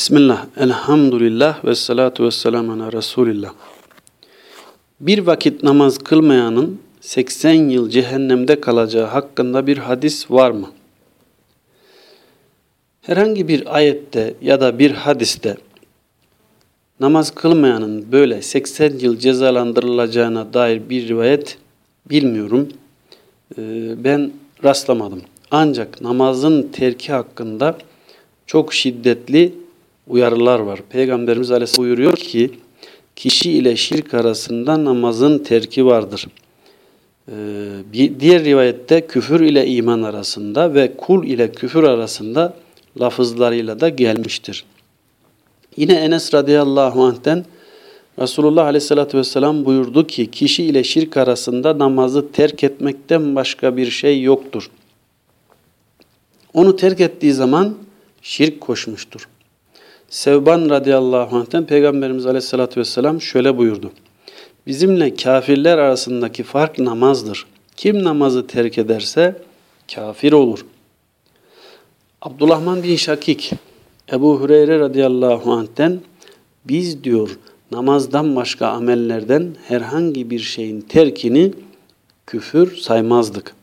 Bismillah, elhamdülillah ve salatu ve selamu ala Resulillah. Bir vakit namaz kılmayanın 80 yıl cehennemde kalacağı hakkında bir hadis var mı? Herhangi bir ayette ya da bir hadiste namaz kılmayanın böyle 80 yıl cezalandırılacağına dair bir rivayet bilmiyorum. Ee, ben rastlamadım. Ancak namazın terki hakkında çok şiddetli uyarılar var. Peygamberimiz Aleyhisselam buyuruyor ki kişi ile şirk arasında namazın terki vardır. Ee, bir diğer rivayette küfür ile iman arasında ve kul ile küfür arasında lafızlarıyla da gelmiştir. Yine Enes radıyallahu anh'ten Resulullah aleyhissalatü vesselam buyurdu ki kişi ile şirk arasında namazı terk etmekten başka bir şey yoktur. Onu terk ettiği zaman şirk koşmuştur. Sevban radıyallahu anh'ten Peygamberimiz aleyhissalatü vesselam şöyle buyurdu. Bizimle kafirler arasındaki fark namazdır. Kim namazı terk ederse kafir olur. Abdurrahman bin Şakik, Ebu Hureyre radıyallahu anh'ten biz diyor namazdan başka amellerden herhangi bir şeyin terkini küfür saymazdık.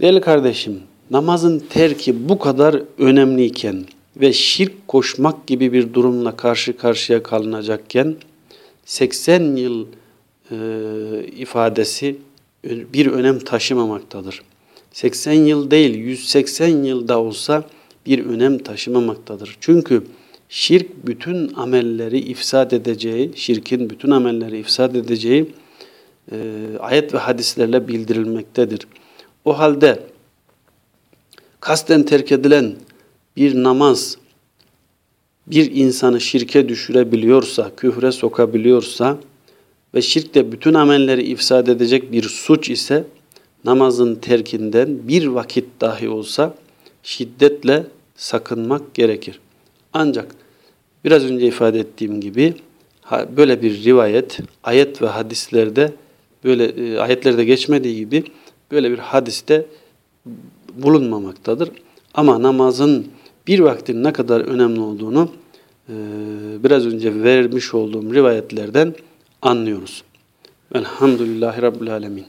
Değerli kardeşim, namazın terki bu kadar önemliyken ve şirk koşmak gibi bir durumla karşı karşıya kalınacakken 80 yıl e, ifadesi bir önem taşımamaktadır. 80 yıl değil 180 yılda olsa bir önem taşımamaktadır. Çünkü şirk bütün amelleri ifsad edeceği, şirkin bütün amelleri ifsad edeceği e, ayet ve hadislerle bildirilmektedir. O halde kasten terk edilen bir namaz bir insanı şirke düşürebiliyorsa, küfre sokabiliyorsa ve şirk de bütün amelleri ifsad edecek bir suç ise namazın terkinden bir vakit dahi olsa şiddetle sakınmak gerekir. Ancak biraz önce ifade ettiğim gibi böyle bir rivayet ayet ve hadislerde böyle e, ayetlerde geçmediği gibi böyle bir hadiste bulunmamaktadır. Ama namazın bir vaktin ne kadar önemli olduğunu e, biraz önce vermiş olduğum rivayetlerden anlıyoruz. Elhamdülillahi Rabbil Alemin.